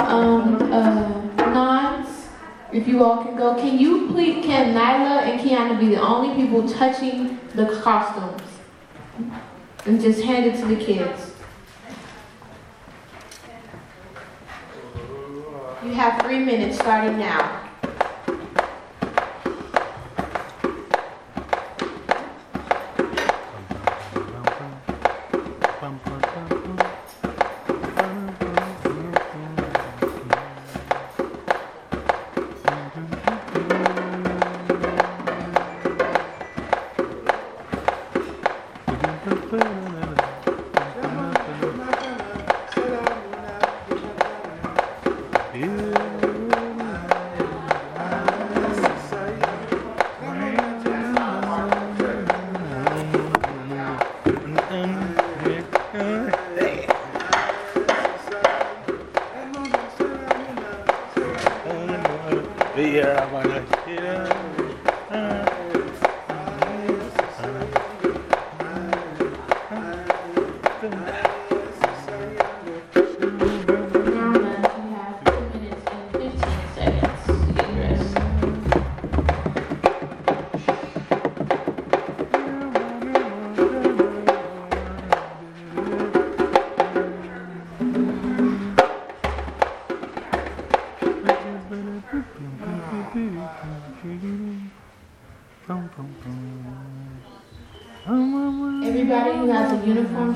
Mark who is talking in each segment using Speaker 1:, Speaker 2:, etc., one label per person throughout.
Speaker 1: Um,
Speaker 2: uh, Nons, if you all can go, can you please, can Nyla and Kiana be the only people touching the costumes? And just hand it to the kids. You have three minutes starting now.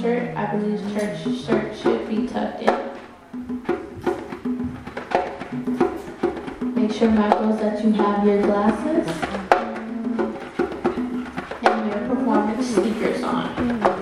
Speaker 2: shirt, I believe church shirt should be tucked in. Make sure, Michaels, that you have your glasses and your performance sneakers on.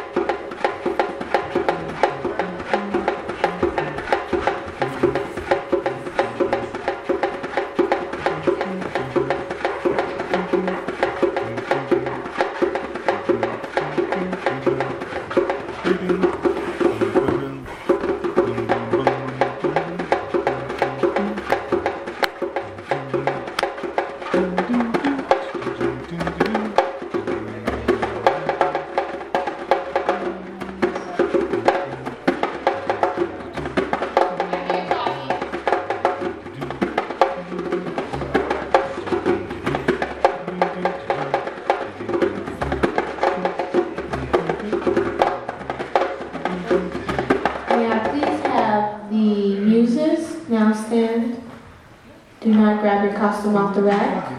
Speaker 2: costume off the rack?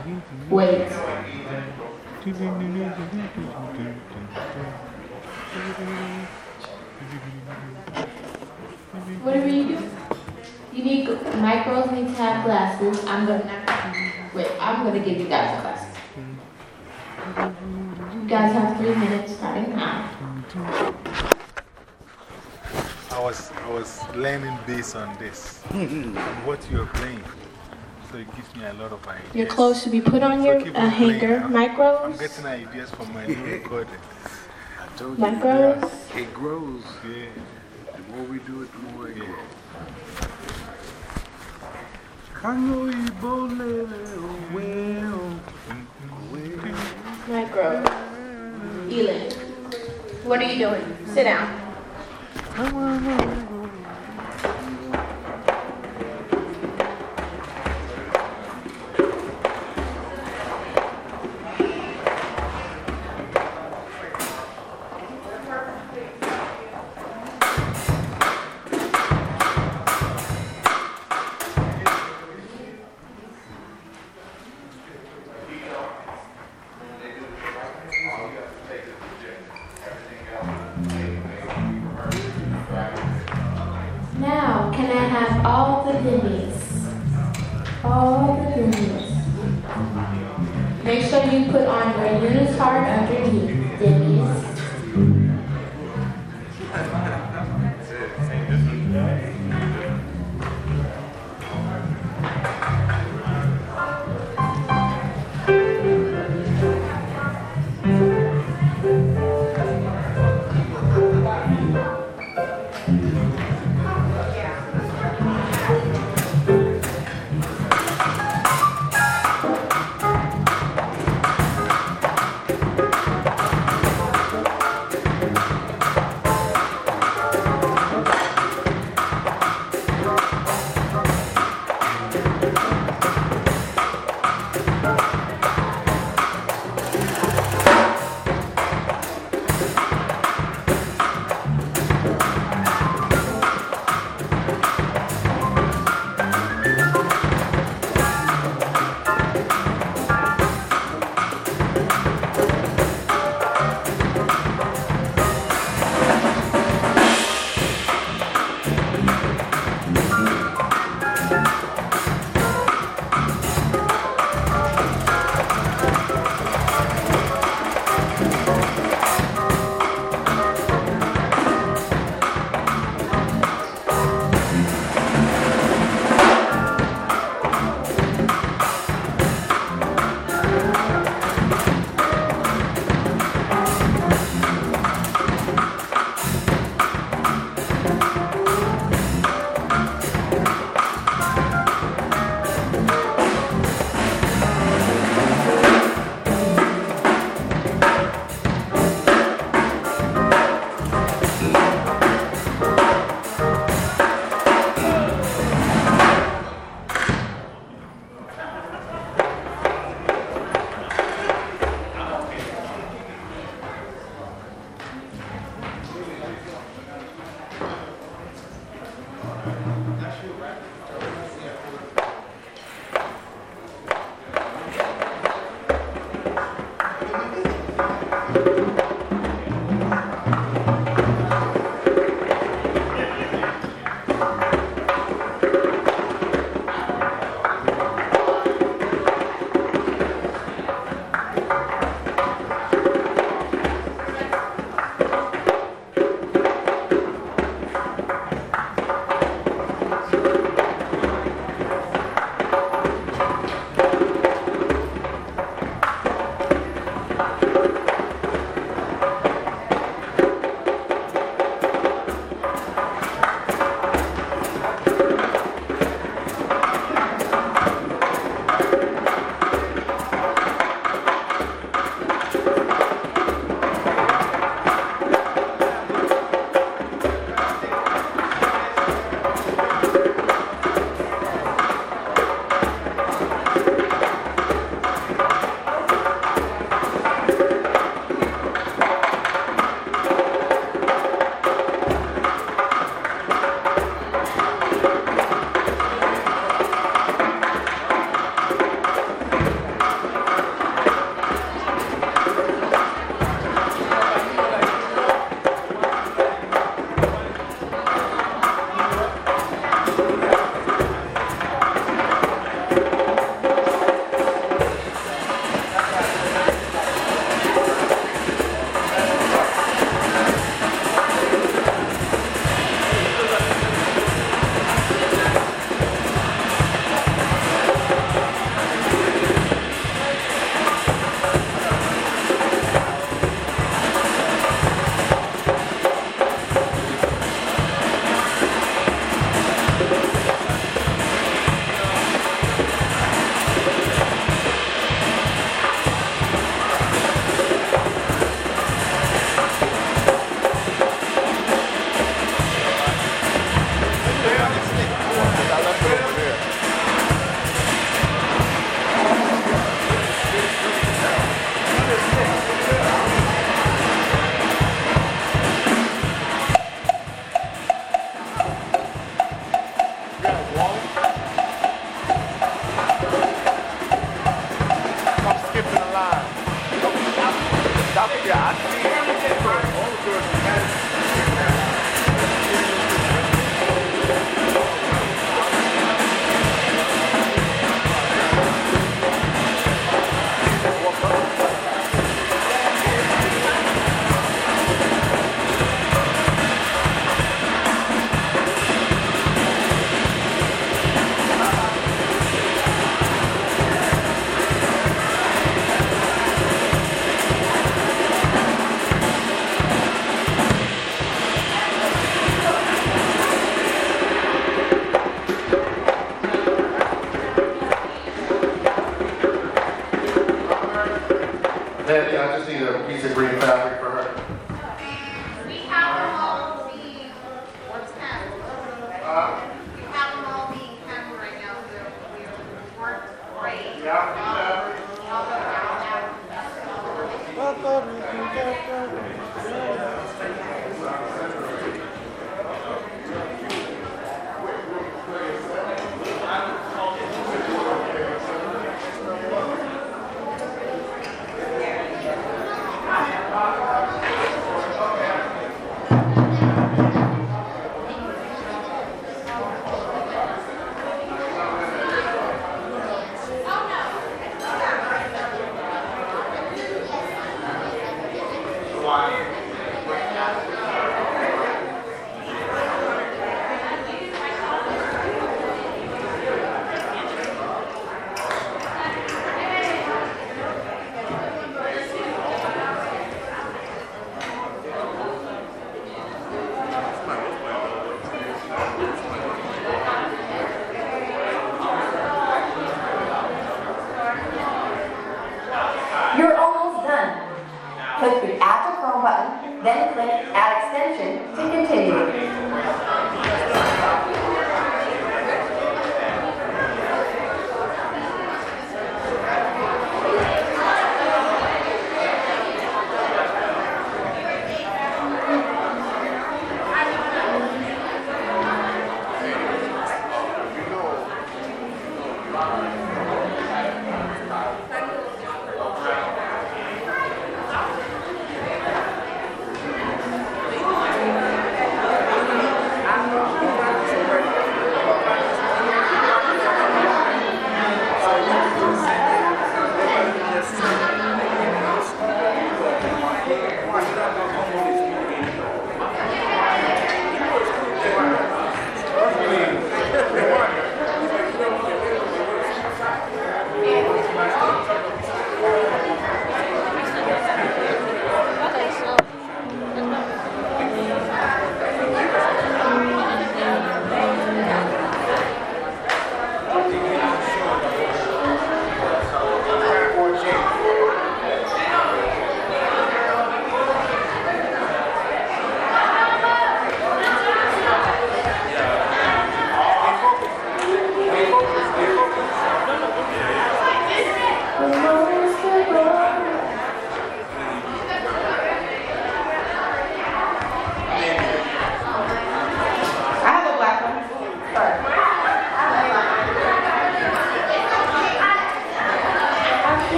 Speaker 1: Wait. Whatever you do.
Speaker 2: You need, micros need to have glasses. I'm gonna, wait, I'm gonna give you guys glasses.
Speaker 1: You guys
Speaker 2: have three minutes starting
Speaker 1: now. I was, I was learning based on this, on what you're playing so it gives me a lot of ideas. Your clothes
Speaker 2: should be put on your uh, hanger. Micros? I'm getting
Speaker 1: ideas from my new recording. I told
Speaker 2: you. Micros? It
Speaker 3: grows.
Speaker 1: Yeah. The
Speaker 3: more we do it, the more
Speaker 1: it grows.
Speaker 2: Micro. Elin. What are you doing? Sit down.
Speaker 1: 아이고, 아이고, 아이고.
Speaker 2: Make sure you put on your unitard Denise.